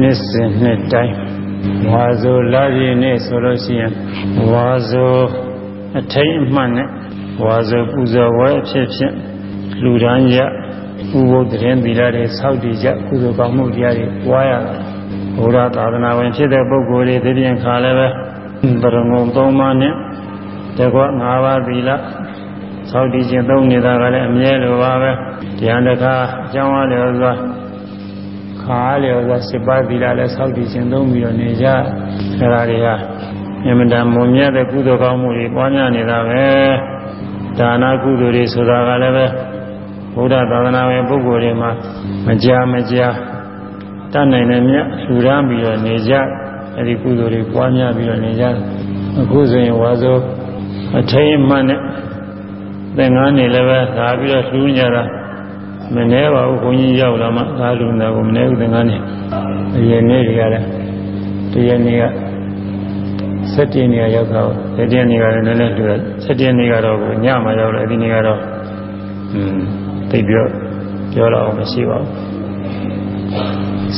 နှစ်စဉ်နှစ်တိုင်းဝါဆိုလာပြည့်နေ့ဆိုလို့ရှိရင်ဝါဆိုအထိတ်အမှတ်နဲ့ဝါဆိုပူဇော်ဝဲအဖြစ်ဖြင့်လူဒန်းရဥပုသ်တရင်သီလတွေစောင့်တည်ကြကုသိုလ်ကောင်းမှုတရားတွေပွားရတာဘုရားသာသနာဝင်ဖြစ်တဲ့ပုဂ္ဂိုလ်တွေဒီပြင်ခါလည်းပဲပရမုံသုံးပါးနဲ့တကွ၅ပါးသီလစောင့်တည်ခြင်းသုံးနေတာကလည်းအမြဲလိုပါပဲတရားတကားအကြောင်းအားလျော်စွာခါ အားလျော်စွာစိပါသီလလည်းစောင့်တည်ခြင်းသုံးပြီးတော့နေကြအဲဒါတွေကအမြဲတမ်းမုံမြတ်တဲ့ကုသိုလ်ကောင်းမှုတွေပွားများနေတာပဲဒါနကုသိုလ်တွေဆိုတာကလည်းပဲဘုရားသာသနာဝင်ပုဂ္ဂိုလ်တွေမှာမကြာမကြာတတ်နိုင်တဲ့မြတ်လှူဒန်းပြီးတော့နေကြအဲဒီကုသိုလ်တွေပွားများပြီးတော့နေကြအခုဆိုရင်ဝါဆိုအထိန်မှန်နဲ့သင်္ကန်းနေလည်းပဲသာပြီးတော့လှူကြတာ မနှဲပါဘူးခွန်ကြီးရောက်လာမှသာလူနာကိုမနှဲဘူးသင်္ကန်းနေအရင်နေ့တွေကလည်းတရနေ့က7နေ့ရောက်တော့7နေ့ကလည်းနည်းနည်းတွေ့7နေ့ကတော့ညမှာရောက်လို့အဲဒီနေ့ကတော့อืมသိပြောပြောတော့မရှိပါဘူး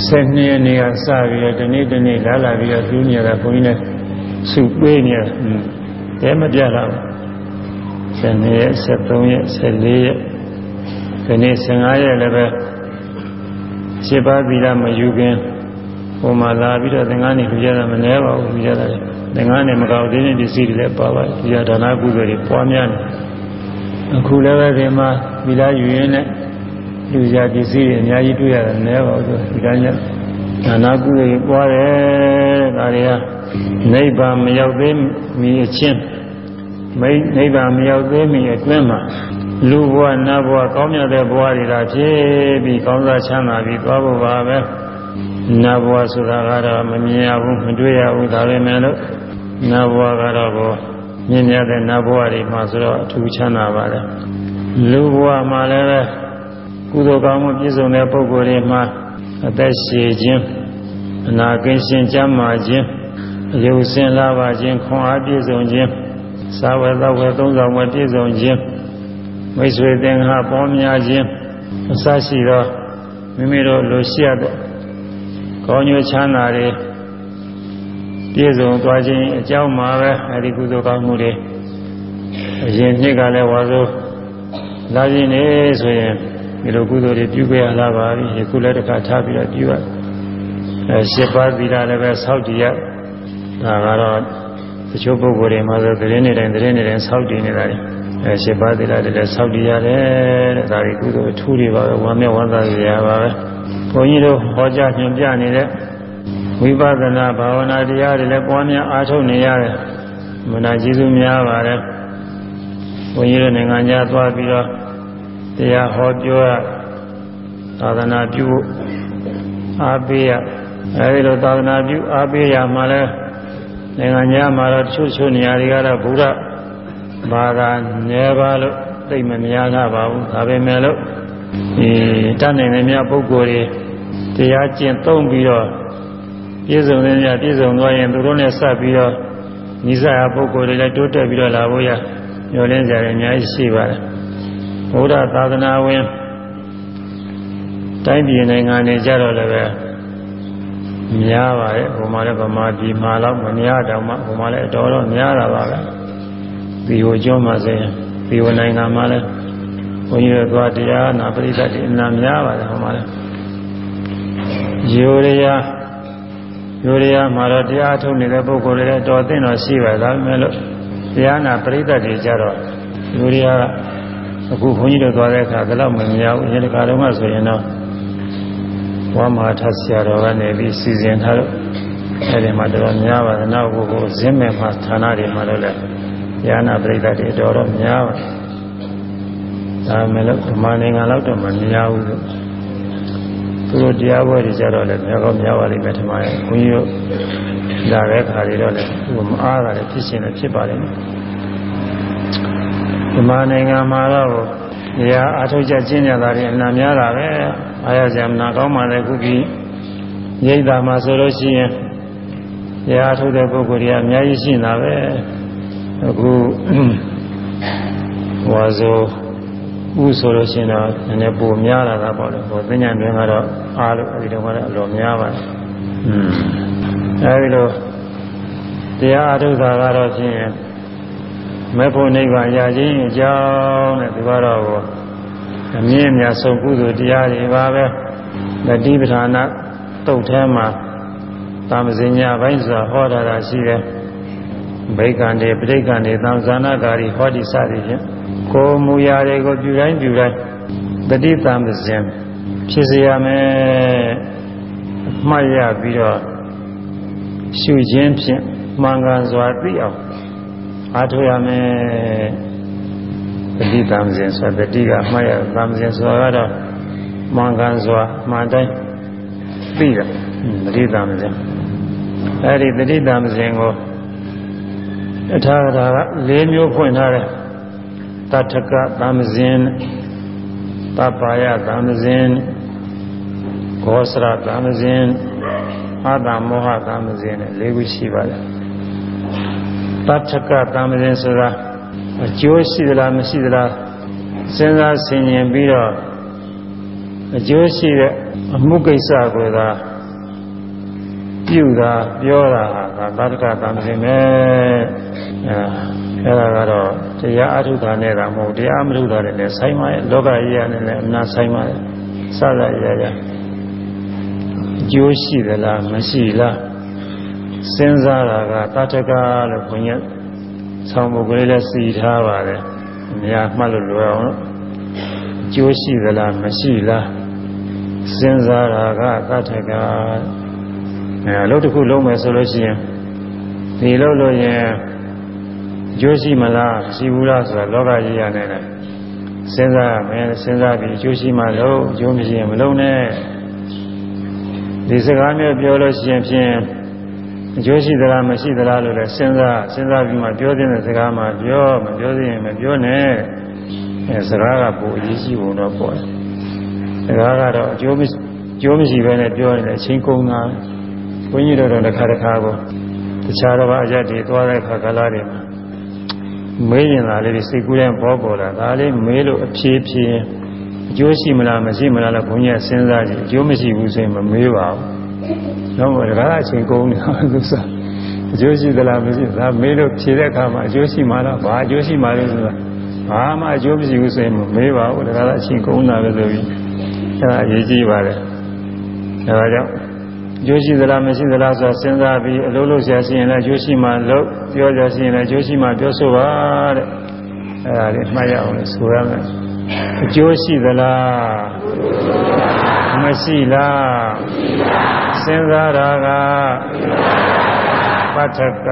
7နေ့နေ့ကစပြီးတော့ဒီနေ့ဒီနေ့လာလာပြီးတော့ပြူးနေတာဘုန်းကြီးနဲ့စုပေးနေတာอืมတဲမပြတာဘူး7ရက်73ရက်14ရက် ဒီနေ့15ရက်လည်းပဲရှင်းပါးသီလမယူခင်ဟိုမှာလာပြီးတော့သင်္ကန်းနေလူကြတာမနှဲပါဘူးလူကြတာသင်္ကန်းနေမကောက်သေးတဲ့ပစ္စည်းတွေလည်းပါပါဒီဒါနကုသိုလ်တွေပွားများနေအခုလည်းပဲဒီမှာသီလယူရင်းနဲ့လူကြပစ္စည်းတွေအများကြီးတွေ့ရတယ်နည်းပါဘူးဒီကနေ့ဒါနကုသိုလ်တွေပွားတယ်ဒါတွေကနိဗ္ဗာန်မရောက်သေးမီအချင်းမိနိဗ္ဗာန်မရောက်သေးမီအတွင်းမှာ လူဘဝနတ်ဘဝကောင်းမြတ်တဲ့ဘဝတွေသာဖြစ်ပြီးကောင်းစားချမ်းသာပြီးသွားဖို့ပါပဲနတ်ဘဝဆိုတာကတော့မမြင်ရဘူးမတွေ့ရဘူးဒါပဲမဲ့လို့နတ်ဘဝကတော့ကိုမြင်ရတဲ့နတ်ဘဝတွေမှာဆိုတော့အထူးချမ်းသာပါတယ်လူဘဝမှာလည်းပဲကုသိုလ်ကောင်းမှုပြည့်စုံတဲ့ပုဂ္ဂိုလ်တွေမှာအသက်ရှည်ခြင်းအနာကင်းရှင်ကျမ်းမာခြင်းအယုစင်လာပါခြင်းခွန်အားပြည့်စုံခြင်းသာဝေသောဝေသုံးဆောင်ဝေပြည့်စုံခြင်း မိတ်ဆွေသင်္ဃပေါင်းများခြင်းအစရှိသောမိမိတို့လိုရှိရတဲ့ကောင်းကျိုးချမ်းသာတွေပြည့်စုံသွားခြင်းအကြောင်းမှာပဲအဲဒီကုသိုလ်ကောင်းမှုတွေအရင်နှစ်ကလည်းဝါဆိုလာခြင်းနေဆိုရင်ဒီလိုကုသိုလ်တွေပြုခဲ့ရလာပါပြီယခုလည်းတစ်ခါထားပြီးတော့ပြုရအဲရှစ်ပါးသီလလည်းပဲစောင့်တည်ရဒါကတော့တချို့ပုဂ္ဂိုလ်တွေမှာဆိုသတင်းနေတိုင်းသတင်းနေတိုင်းစောင့်တည်နေတာလေ အဲရှင်းပါသီလတွေလည်းစောင့်တည်ရတယ်တဲ့ဒါကြီးကုသိုလ်အထူးတွေပါပဲဝမ်းမြောက်ဝမ်းသာရပါပဲဘုန်းကြီးတို့ဟောကြားညွှန်ပြနေတဲ့ဝိပဿနာဘာဝနာတရားတွေလည်းပွားများအားထုတ်နေရတယ်မနာကျေးဇူးများပါတယ်ဘုန်းကြီးတို့နိုင်ငံခြားသွားပြီးတော့တရားဟောပြောရသာသနာပြုအားပေးရအဲဒီလိုသာသနာပြုအားပေးရမှလည်းနိုင်ငံခြားမှာတော့တချို့ချို့နေရာတွေကတော့ဘုရား ဘာသာနည်းပါလို့သိမများတာပါဘူးဒါပေမဲ့လို့ဒီတတ်နိုင်တဲ့များပုဂ္ဂိုလ်တွေတရားကျင့်သုံးပြီးတော့ပြည့်စုံတဲ့များပြည့်စုံသွားရင်သူတို့နဲ့ဆက်ပြီးတော့ညီစရာပုဂ္ဂိုလ်တွေလည်းတိုးတက်ပြီးတော့လာဖို့ရညှော်လင်းကြတယ်အများကြီးရှိပါတယ်ဘုရားသာသနာဝင်တိုင်းပြည်နိုင်ငံတွေကြတော့လည်းပဲများပါတယ်ဟိုမှာလည်းဗမာပြည်မှာတော့မများတော့မှဟိုမှာလည်းအတော်တော့များတာပါပဲ ဒီဟိုကျောင်းမှာဆိုရင်ဒီဟိုနိုင်ငံမှာလည်းဘုန်းကြီးတို့သွားတရားနာပရိသတ်တွေအနာများပါတယ်ဟိုမှာလည်းယူရယာယူရယာမှာတော့တရားထုတ်နေတဲ့ပုဂ္ဂိုလ်တွေလည်းတော်သိတော့ရှိပါဒါပေမဲ့လို့တရားနာပရိသတ်တွေကြတော့ယူရယာအခုဘုန်းကြီးတို့သွားတဲ့အခါကတော့မများဘူးဒီတစ်ခါတော့မှဆိုရင်တော့ဝမ်းမာထဆရာတော်ကနေပြီးစီစဉ်ထားလို့အဲဒီမှာတော်များပါတယ်နောက်ကိုကိုဇင်းမဲ့မှာဌာနတွေမှာလည်း ဉာဏပရိသတ်တွေတော်တော်များပါတယ်ဒါမဲ့လို့ဓမ္မနိုင်ငံလောက်တော့မများဘူးလို့သူတို့တရားပွဲတွေကြတော့လည်းများကောင်းများပါလိမ့်မယ်ဓမ္မရဲ့ဘုန်းကြီးတို့လာတဲ့ခါတွေတော့လည်းသူမအားတာလည်းဖြစ်ရှင်လည်းဖြစ်ပါလိမ့်မယ်ဓမ္မနိုင်ငံမှာတော့နေရာအထောက်ကျကျင့်ကြတာတွေအနာများတာပဲအားရကြမနာကောင်းမှလည်းခုပြီးရိတ်တာမှာဆိုလို့ရှိရင်နေရာထုတ်တဲ့ပုဂ္ဂိုလ်တွေအများကြီးရှိနေတာပဲ အခုဟောဆိုဥဆိုလို့ရှိရင်တော့နည်းနည်းပိုများလာတာပေါ့လေဟိုသဉ္ညာတွင်ကတော့အားလို့အဲဒီတော့ကတော့အလိုများပါတယ်อืมအဲဒီလိုတရားအထုတ်တာကတော့ဖြင့်မဲ့ဖို့နိဗ္ဗာန်ရခြင်းအကြောင်းနဲ့ဒီကတော့အမြင့်မြတ်ဆုံးကုသိုလ်တရားတွေပါပဲတတိပဌာနာတုတ်ထဲမှာတာမဇင်ညာဘိုင်းစွာဟောတာတာရှိတယ် ဘိက္ခံတွေပြိဋ္ဌာန်တွေသံဇာနာကာရီဟောဒီစသည်ဖြင့်ကိုမူရာတွေကိုပြုတိုင်းပြုတိုင်းတတိတံပဇင်ဖြစ်စေရမယ်မှတ်ရပြီးတော့ရှုခြင်းဖြင့်မှန်ကန်စွာသိအောင်အားထုတ်ရမယ်တတိတံပဇင်ဆိုတတိကမှတ်ရတံပဇင်ဆိုတာကတော့မှန်ကန်စွာမှန်တိုင်းသိတာတတိတံပဇင်အဲဒီတတိတံပဇင်ကို အထာဂတာက၄မျိုးဖွင့်ထားတယ်တထကသံဇင်တပါယသံဇင်ဂောစရသံဇင်အာတမောဟသံဇင်နဲ့၄ခုရှိပါတယ်တထကသံဇင်ဆိုတာအကျိုးရှိသလားမရှိသလားစဉ်းစားဆင်ခြင်ပြီးတော့အကျိုးရှိတဲ့အမှုကိစ္စကိုသာပြုတာပြောတာဟာသာတ္တကသံဃင်ပဲ အဲအဲ့ဒါကတော့တရားအထုတာနဲ့တာမဟုတ်တရားမထုတာနဲ့လည်းဆိုင်ပါရဲ့လောကကြီးရနဲ့လည်းအနာဆိုင်ပါရဲ့စသရရအကျိုးရှိသလားမရှိလားစဉ်းစားတာကတတ္တကလို့ဘုန်းကြီးဆောင်းပုဂ္ဂိုလ်လေးလည်းစီထားပါတယ်အများမှတ်လို့လွယ်အောင်အကျိုးရှိသလားမရှိလားစဉ်းစားတာကတတ္တကအဲအလုပ်တစ်ခုလုံးမယ်ဆိုလို့ရှိရင်ဒီလုပ်လို့ရင် ကျိုးရှိမလားရှိဘူးလားဆိုတာလောကကြီးရနေတယ်စဉ်းစားရမယ်စဉ်းစားပြီးကျိုးရှိမှလို့ကျိုးမရှိရင်မလုံးနဲ့ဒီစကားမျိုးပြောလို့ရှိရင်ဖြင့်အကျိုးရှိသလားမရှိသလားလို့လည်းစဉ်းစားစဉ်းစားပြီးမှပြောတဲ့စကားမှပြောမပြောသေးရင်မပြောနဲ့အဲစကားကပိုအရေးကြီးပုံတော့ပေါ်တယ်စကားကတော့အကျိုးမရှိကျိုးမရှိဘဲနဲ့ပြောရင်လည်းအချင်းကုန်တာဘုန်းကြီးတို့တော့တစ်ခါတစ်ခါကိုတခြားတော့အရက်တွေသွားတဲ့ခါကလာတွေမှာ မေးရင်သာလေးစိတ်ကူးတဲ့ဘောပေါ်လာဒါလေးမေးလို့အဖြေဖြေအကျိုးရှိမလားမရှိမလားလို့ဘုန်းကြီးစဉ်းစားကြည့်အကျိုးမရှိဘူးဆိုရင်မမေးပါဘူးတော့ဘယ်ကအချိန်ကုန်နေတာလို့ဆိုအကျိုးရှိသလားမရှိသလားမေးလို့ဖြေတဲ့အခါမှာအကျိုးရှိမှလားဘာအကျိုးရှိမှလဲဆိုတာဘာမှအကျိုးမရှိဘူးဆိုရင်မမေးပါဘူးဒါကအချိန်ကုန်တာပဲဆိုပြီးအဲဒါအရေးကြီးပါတယ်အဲဒါကြောင့် ကျိုးရှိသလားမရှိသလားဆိုတာစဉ်းစားပြီးအလုံးလုံးဆရာရှိရင်လည်းကျိုးရှိမှလို့ပြောကြရှိရင်လည်းကျိုးရှိမှပြောဆိုပါတဲ့အဲဒါလေးမှတ်ရအောင်လို့ဆိုရမယ်အကျိုးရှိသလားမရှိလားစဉ်းစားတာကပဋ္ဌက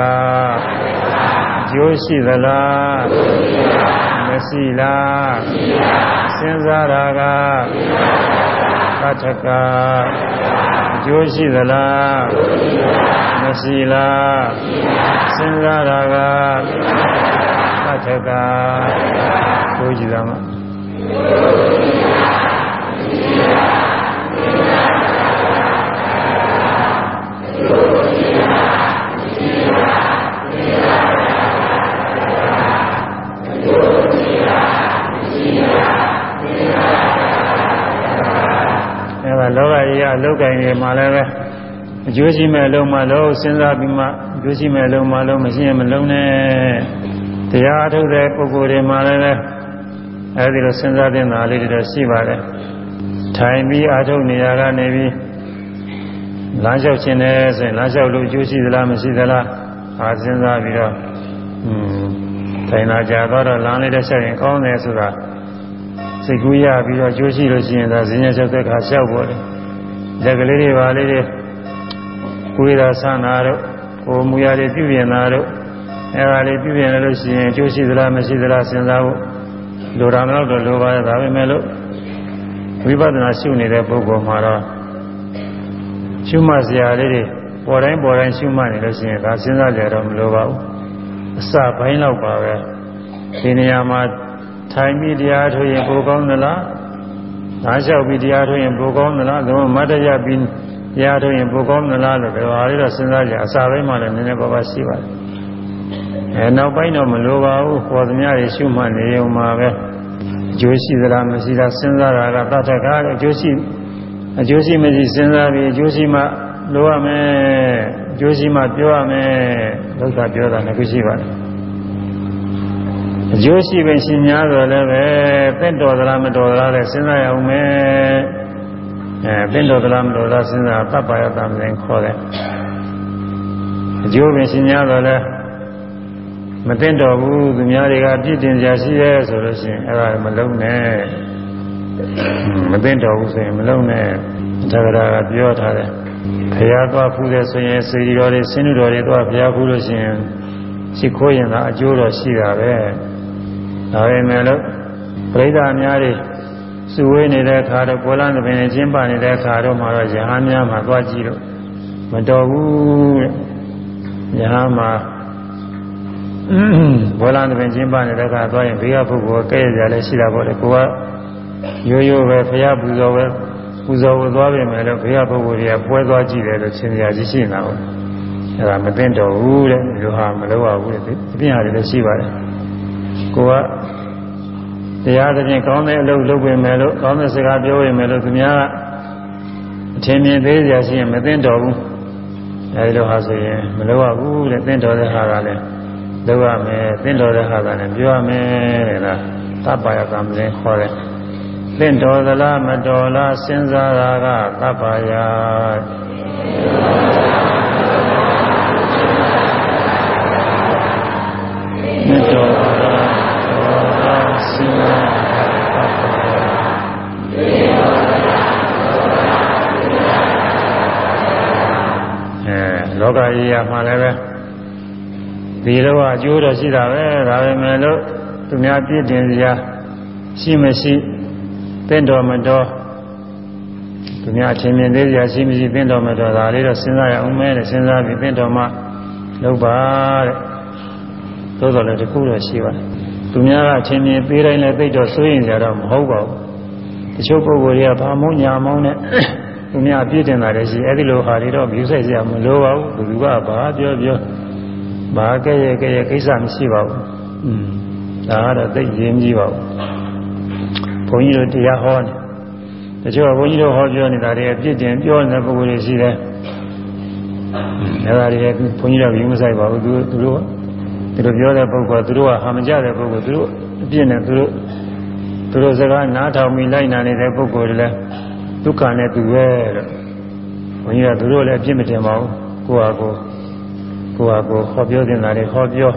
အကျိုးရှိသလားမရှိလားစဉ်းစားတာက ပဋ္ဌကအကျိုးရှိသလားမရှိလားစဉ်းစားတာကသတ္ထကကိုကြည့်သားမှာလောက ကြီးကအလုတ်ကင်တွေမှာလည်းပဲအကျိုးရှိမဲ့အလုံးမှလုံးစဉ်းစားပြီးမှအကျိုးရှိမဲ့အလုံးမှလုံးမရှိရင်မလုံးနဲ့တရားထုတ်တဲ့ပုဂ္ဂိုလ်တွေမှာလည်းအဲဒီလိုစဉ်းစားတဲ့နာလေးတွေတော့ရှိပါတယ်ထိုင်ပြီးအာထုတ်နေရကနေပြီးလမ်းလျှောက်ခြင်းနဲ့ဆိုရင်လမ်းလျှောက်လို့အကျိုးရှိသလားမရှိသလားအာစဉ်းစားပြီးတော့อืมထိုင်လာကြတော့လမ်းလေးတစ်ချက်ရင်ကောင်းတယ်ဆိုတာစိတ်ကူးရပြီးတော့ကျိုးရှိလို့ရှိရင်ဒါဇင်းရချက်တဲ့ခါလျှောက်ပေါ်တယ် လက်ကလေးတွေပါလေးတွေကိုယ်ရာဆန္နာတို့ကိုမူရတွေပြုပြင်တာတို့အဲဒါလေးပြုပြင်လို့ရှိရင်ကျိုးရှိသလားမရှိသလားစဉ်းစားဖို့လိုတာမလို့တော့လိုပါရဲ့ဒါပေမဲ့လို့ဝိပဿနာရှုနေတဲ့ပုဂ္ဂိုလ်မှာတော့ရှုမှတ်စရာလေးတွေပေါ်တိုင်းပေါ်တိုင်းရှုမှတ်နေလို့ရှိရင်ဒါစဉ်းစားကြတော့မလိုပါဘူးအစပိုင်းလောက်ပါပဲဒီနေရာမှာထိုင်ပြီးတရားထုတ်ရင်ပိုကောင်းသလား။ ငါလျှောက်ပြီးတရားထုတ်ရင်ပိုကောင်းသလား။သို့မဟုတ်မတရားပြီးတရားထုတ်ရင်ပိုကောင်းသလားလို့ဒီဟာလေးတော့စဉ်းစားကြအစာပိုင်းမှလည်းနည်းနည်းပါးပါးရှိပါတယ်။အဲနောက်ပိုင်းတော့မလိုပါဘူး။ပေါ်သမျှတွေရှုမှတ်နေုံမှာပဲ။အကျိုးရှိသလားမရှိလားစဉ်းစားတာကတတ်တကားအကျိုးရှိအကျိုးရှိမရှိစဉ်းစားပြီးအကျိုးရှိမှလိုရမယ်အကျိုးရှိမှပြောရမယ်လောက်သာပြောတာလည်းရှိပါတယ် အကျိုးရှိပင်ရှင်များဆိုလည်းပဲသင့်တော်သလားမတော်သလားလဲစဉ်းစားရအောင်မယ်အဲသင့်တော်သလားမတော်သလားစဉ်းစားပပ္ပယတမရင်ခေါ်တယ်အကျိုးပင်ရှင်များဆိုလည်းမသိတော်ဘူးသူများတွေကပြစ်တင်ကြရှိရဲဆိုလို့ရှိရင်အဲ့ဒါမလုံးနဲ့မသိတော်ဘူးဆိုရင်မလုံးနဲ့သက္ကရာကပြောထားတယ်ဘုရားသွားဖူးတယ်ဆိုရင်စေတီတော်တွေဆင်းရဲတော်တွေသွားဘုရားဖူးလို့ရှိရင်ရှိခိုးရင်သာအကျိုးတော်ရှိတာပဲ ဒါပေမဲ့လို့ပြိဿအများတွေစုဝေးနေတဲ့အခါတော့ကိုလန်းသဘင်နဲ့ကျင်းပနေတဲ့အခါတော့မှတော့ယဟန်များမှာသွားကြည့်လို့မတော်ဘူးတဲ့ယဟန်မှာဘောလန်းသဘင်ကျင်းပနေတဲ့အခါသွားရင်ဘေးကပုဂ္ဂိုလ်ကဲ့ရကြလည်းရှိတာပေါ့လေကိုကရိုးရိုးပဲဖရာပူဇော်ပဲပူဇော်ဝသွားပြီမယ်လို့ဘေးကပုဂ္ဂိုလ်တွေကပွဲသွားကြည့်တယ်လို့သင်ရရှိရှိနေတာပေါ့အဲ့ဒါမသိတော့ဘူးတဲ့ဒီလိုဟာမလုပ်ရဘူးတဲ့ဒီပြင်ဟာတွေလည်းရှိပါတယ် ကိုကတရားသဖြင့်ကောင်းတဲ့အလုပ်လုပ်ပြင်မယ်လို့ကောင်းတဲ့စကားပြောပြင်မယ်လို့သူများကအထင်မြင်သေးကြရှိရင်မသိတော့ဘူးအဲဒီလိုဟာဆိုရင်မလုပ်ရဘူးတဲ့သိတော်တဲ့ဟာကလည်းလုပ်ရမယ်သိတော်တဲ့ဟာကလည်းပြောရမယ်တဲ့လားသဗ္ဗယကံလည်းခေါ်တယ်သိတော်သလားမတော်လားစဉ်းစားတာကသဗ္ဗယ အဲလောကကြီးရမှလည်းပဲဒီတော့အကျိုးတော့ရှိတာပဲဒါပေမဲ့လို့သူများပြည့်တင်စရာရှိမရှိသင်တော်မတော်သူများအချင်းမြင်သေးစရာရှိမရှိသင်တော်မတော်ဒါလေးတော့စဉ်းစားရအောင်မဲတဲ့စဉ်းစားပြီးသင်တော်မှလုပ်ပါတဲ့သို့တော်လည်းတခုတော့ရှိပါတယ်သူများကအချင်းချင်းပေးတိုင်းလည်းသိတော့စိုးရင်ကြတော့မဟုတ်ပါဘူးတချို့ပုဂ္ဂိုလ်တွေကဘာမုန်းညာမောင်းနဲ့ သူများပြည့်တင်တာလည်းရှိအဲ့ဒီလိုဟာတွေတော့မြူဆိုင်စရာမလိုပါဘူးဘယ်သူကဘာပြောပြောဘာကဲ့ရဲ့ကဲ့ရဲ့ကိစ္စမရှိပါဘူးอืมဒါကတော့သိရင်းကြီးပါဘူးဘုန်းကြီးတို့တရားဟောနေတချို့ကဘုန်းကြီးတို့ဟောပြောနေတာတွေအပြစ်တင်ပြောနေတဲ့ပုဂ္ဂိုလ်တွေရှိတယ်အဲဒါတွေဘုန်းကြီးတို့ကယူမဆိုင်ပါဘူးသူသူတို့ဒီလိုပြောတဲ့ပုဂ္ဂိုလ်သူတို့ကဟာမကြတဲ့ပုဂ္ဂိုလ်သူတို့အပြစ်နဲ့သူတို့သူတို့စကားနားထောင်ပြီးလိုက်နာနေတဲ့ပုဂ္ဂိုလ်တွေလည်း ဒုက္ခနဲ့သူပဲလို့ဘုန်းကြီးကသူတို့လည်းအပြစ်မတင်ပါဘူးကိုယ့်ဟာကိုယ်ကိုယ့်ဟာကိုယ်ဟောပြောတင်တာတွေဟောပြော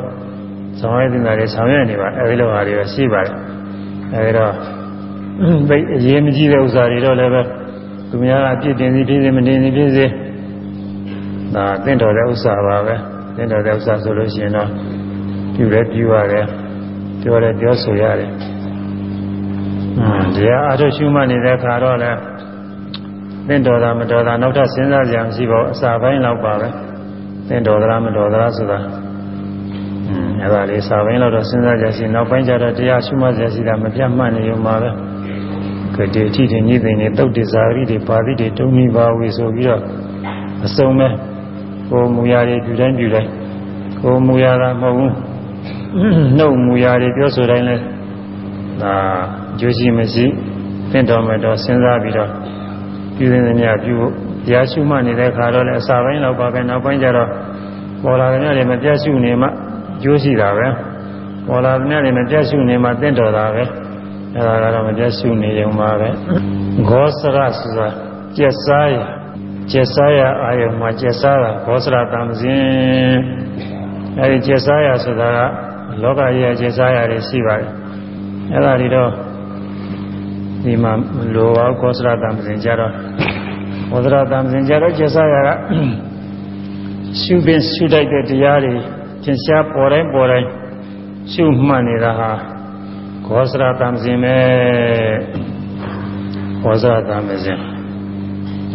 ဆောင်ရွက်တင်တာတွေဆောင်ရွက်နေပါအဲဒီလိုဟာတွေရှိပါတယ်အဲဒီတော့သိအရေးမကြီးတဲ့ဥစ္စာတွေတော့လည်းပဲသူများကအပြစ်တင်စီဖြစ်စေမတင်စီဖြစ်စေဒါတင့်တော်တဲ့ဥစ္စာပါပဲတင့်တော်တဲ့ဥစ္စာဆိုလို့ရှိရင်တော့ပြုလည်းပြုရတယ်ပြောလည်းပြောဆိုရတယ်อืมတရားအထုရှုမှတ်နေတဲ့အခါတော့လည်း သင်တော်တာမတော်တာနောက်ထပ်စဉ်းစားကြံရှိပါအစာပိုင်းလောက်ပါပဲသင်တော်သလားမတော်သလားဆိုတာอืมအဲ့ဒါလေးစာပိုင်းလောက်တော့စဉ်းစားကြရှိနောက်ပိုင်းကျတော့တရားရှုမှတ်ကြရှိတာမပြတ်မှတ်နေုံပါပဲကတိအထိတင်ကြီးသိနေတုတ်တဇာရီတွေပါဠိတွေတုံးမိပါဝေဆိုပြီးတော့အစုံပဲကိုမူရာတွေပြုတိုင်းပြုတိုင်းကိုမူရာကမဟုတ်ဘူးနှုတ်မူရာတွေပြောဆိုတိုင်းလဲဒါကြိုးရှိမရှိသင့်တော်မဲ့တော့စဉ်းစားပြီးတော့ ပြုနေနေမြပြုဖို့တရားရှုမှတ်နေတဲ့ခါတော့လည်းအစာပိုင်းလောက်ပါပဲနောက်ပိုင်းကျတော့ပေါ်လာတဲ့ညတွေမပြတ်ရှုနေမှကြိုးရှိတာပဲပေါ်လာတဲ့ညတွေမပြတ်ရှုနေမှသင့်တော်တာပဲအဲဒါကတော့မပြတ်ရှုနေရုံပါပဲဂောစရဆိုတာကျက်စားရကျက်စားရအာယုံမှာကျက်စားတာဂောစရတံစဉ်အဲဒီကျက်စားရဆိုတာကလောကကြီးရဲ့ကျက်စားရတွေရှိပါတယ်အဲ့ဒါတွေတော့ ဒီမှာလိုပါကောစရတံစဉ်ကြတော့ကောစရတံစဉ်ကြတော့ကျက်စားရကရှုပင်ရှုတိုက်တဲ့တရားတွေသင်ရှားပေါ်တိုင်းပေါ်တိုင်းရှုမှတ်နေတာဟာကောစရတံစဉ်ပဲကောစရတံစဉ်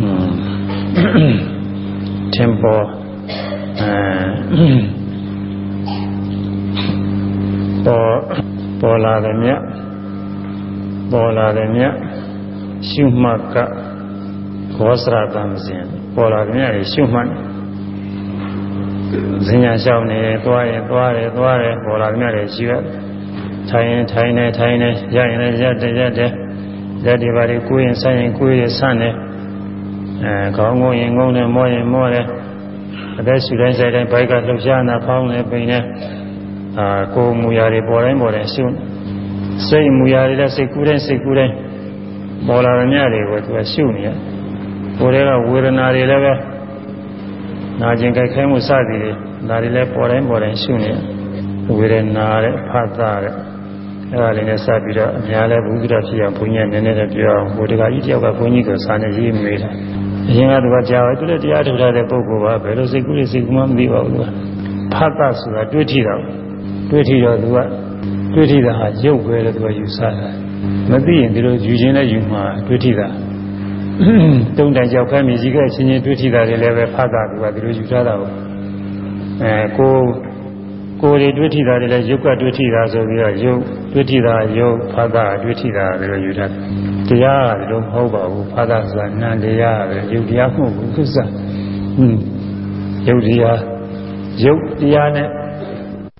อืมသင်ပေါ်အဲပေါ်ပေါ်လာတယ်မြတ် ပေါ်လာတယ်မြတ်ရှုမှတ်ကဘောစရတံစဉ်ပေါ်လာတယ်မြတ်ရှုမှတ်ဇင်ညာလျှောက်နေသွားရင်သွားတယ်သွားတယ်ပေါ်လာတယ်မြတ်လည်းရှိရထိုင်ရင်ထိုင်နေထိုင်နေရရင်လည်းရက်တယ်ရက်တယ်ရက်ဒီပါရီကိုယ်ရင်ဆိုင်ရင်ကိုယ်ရင်ဆန့်တယ်အဲခေါင်းငုံရင်ငုံတယ်မောရင်မောတယ်အသက်ရှူတိုင်းဆိုင်တိုင်းဘိုက်ကလှုပ်ရှားနေဖောင်းနေပိန်နေအာကိုယ်မူရာတွေပေါ်တိုင်းပေါ်တိုင်းရှု စိတ်မူရာတွေလည်းစိတ်ကူးတိုင်းစိတ်ကူးတိုင်းပေါ်လာတဲ့ညတွေကိုသူကရှုနေရကိုယ်တွေကဝေဒနာတွေလည်းပဲနာကျင်ကြိုက်ခဲမှုစသည်တွေဒါတွေလည်းပေါ်တိုင်းပေါ်တိုင်းရှုနေဝေဒနာတဲ့ဖတ်တာတဲ့အဲ့ဒါလေးနဲ့စပြီးတော့အများလဲဘုရားဖြစ်အောင်ဘုန်းကြီးကနည်းနည်းလေးပြောအောင်ဘုရားကြီးတယောက်ကဘုန်းကြီးကိုစာနဲ့ရေးမေးတာအရင်ကသူကကြားတယ်သူလည်းတရားထုတ်ထားတဲ့ပုဂ္ဂိုလ်ပါဘယ်လိုစိတ်ကူးလေးစိတ်ကူးမှမသိပါဘူးသူကဖတ်တာဆိုတာတွေးထိတာတွေးထိတော့သူက တွေးထိတာဟာရုပ်ပဲလို့သူကယူဆတာမသိရင်ဒီလိုယူခြင်းနဲ့ယူမှာတွေးထိတာတုံတန်ကြောက်ခဲမြည်ကြီးကအချင်းချင်းတွေးထိတာတွေလည်းပဲဖတ်တာသူကဒီလိုယူထားတာပေါ့အဲကိုကိုယ်တွေတွေးထိတာတွေလည်းရုပ်ကတွေးထိတာဆိုပြီးတော့ရုပ်တွေးထိတာရုပ်ဖတ်တာတွေးထိတာဒီလိုယူထားတယ်တရားကဒီလိုမဟုတ်ပါဘူးဖတ်တာဆိုတာနန္တရားပဲရုပ်တရားမဟုတ်ဘူးသစ္စာဟွန်းရုပ်တရားရုပ်တရားနဲ့